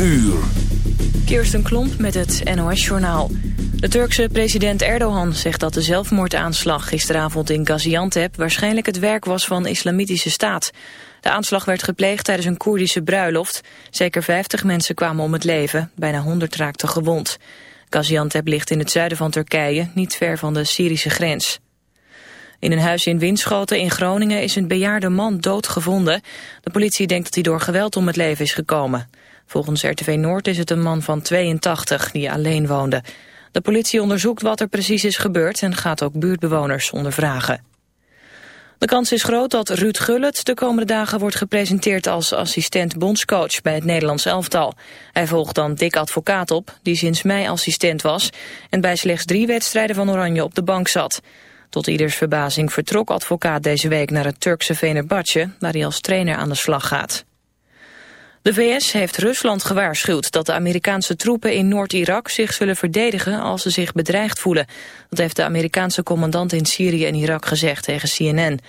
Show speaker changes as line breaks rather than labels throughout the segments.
uur.
Kirsten Klomp met het NOS-journaal. De Turkse president Erdogan zegt dat de zelfmoordaanslag gisteravond in Gaziantep waarschijnlijk het werk was van islamitische staat. De aanslag werd gepleegd tijdens een Koerdische bruiloft. Zeker 50 mensen kwamen om het leven, bijna 100 raakten gewond. Gaziantep ligt in het zuiden van Turkije, niet ver van de Syrische grens. In een huis in Winschoten in Groningen is een bejaarde man doodgevonden. De politie denkt dat hij door geweld om het leven is gekomen. Volgens RTV Noord is het een man van 82 die alleen woonde. De politie onderzoekt wat er precies is gebeurd en gaat ook buurtbewoners ondervragen. De kans is groot dat Ruud Gullit de komende dagen wordt gepresenteerd als assistent bondscoach bij het Nederlands elftal. Hij volgt dan Dick Advocaat op, die sinds mei assistent was en bij slechts drie wedstrijden van Oranje op de bank zat. Tot ieders verbazing vertrok advocaat deze week naar het Turkse Venerbahce, waar hij als trainer aan de slag gaat. De VS heeft Rusland gewaarschuwd dat de Amerikaanse troepen in Noord-Irak zich zullen verdedigen als ze zich bedreigd voelen. Dat heeft de Amerikaanse commandant in Syrië en Irak gezegd tegen CNN.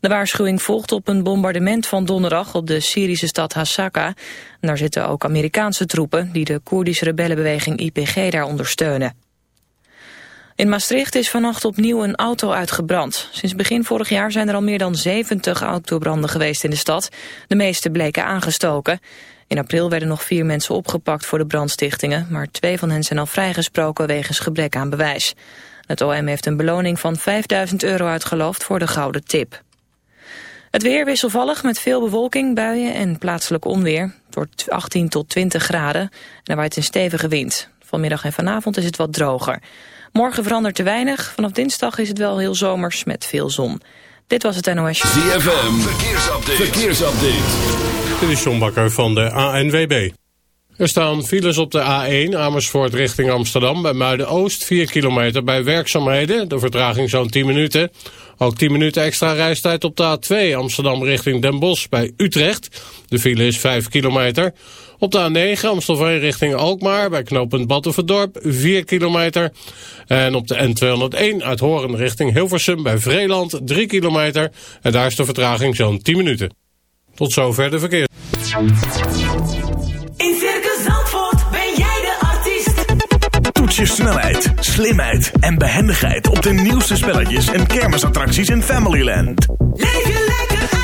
De waarschuwing volgt op een bombardement van donderdag op de Syrische stad Hasaka. daar zitten ook Amerikaanse troepen die de Koerdische rebellenbeweging IPG daar ondersteunen. In Maastricht is vannacht opnieuw een auto uitgebrand. Sinds begin vorig jaar zijn er al meer dan 70 autobranden geweest in de stad. De meeste bleken aangestoken. In april werden nog vier mensen opgepakt voor de brandstichtingen... maar twee van hen zijn al vrijgesproken wegens gebrek aan bewijs. Het OM heeft een beloning van 5000 euro uitgeloofd voor de gouden tip. Het weer wisselvallig met veel bewolking, buien en plaatselijk onweer. Wordt 18 tot 20 graden en er waait een stevige wind. Vanmiddag en vanavond is het wat droger. Morgen verandert te weinig. Vanaf dinsdag is het wel heel zomers met veel zon. Dit was het NOS.
ZFM, verkeersupdate. verkeersupdate.
Dit is John Bakker van de ANWB. Er staan files op de A1 Amersfoort richting Amsterdam bij Muiden-Oost. 4 kilometer bij werkzaamheden. De vertraging zo'n 10 minuten. Ook 10 minuten extra reistijd op de A2 Amsterdam richting Den Bosch bij Utrecht. De file is 5 kilometer. Op de A9 Amstelveen richting Alkmaar bij knooppunt Battenverdorp 4 kilometer. En op de N201 uit Horen richting Hilversum bij Vreeland 3 kilometer. En daar is de vertraging zo'n 10 minuten. Tot zover de verkeer.
In Circus Zandvoort ben jij de artiest.
Toets je snelheid, slimheid en behendigheid op de nieuwste spelletjes en kermisattracties in Familyland.
Leef je lekker uit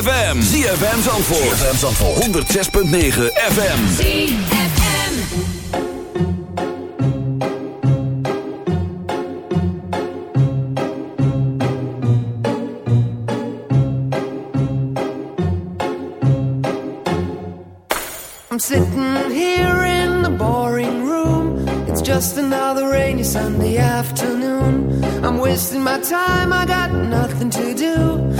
ZFM. ZFM Zandvoort. ZFM Zandvoort. 106.9 FM.
I'm sitting here in the boring room. It's just another rainy Sunday afternoon. I'm wasting my time, I got nothing to do.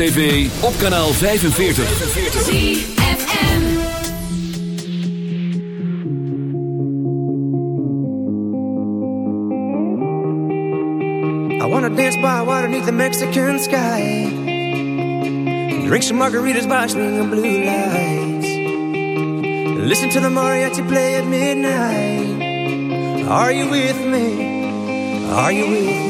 TV op kanaal 45.
ZFM.
I wanna dance by water beneath the Mexican sky. Drink some margaritas by swinging blue lights. Listen to the mariachi play at midnight. Are you with me? Are you with me?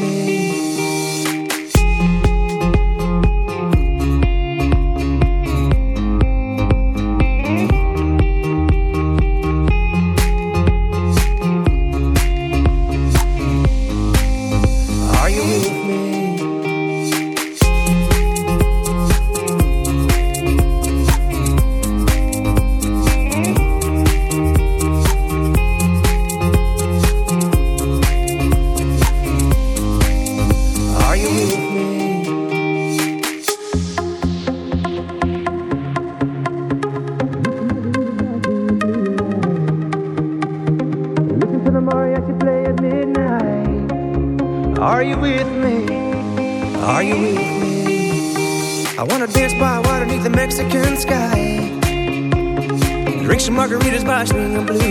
margaritas by me, blue.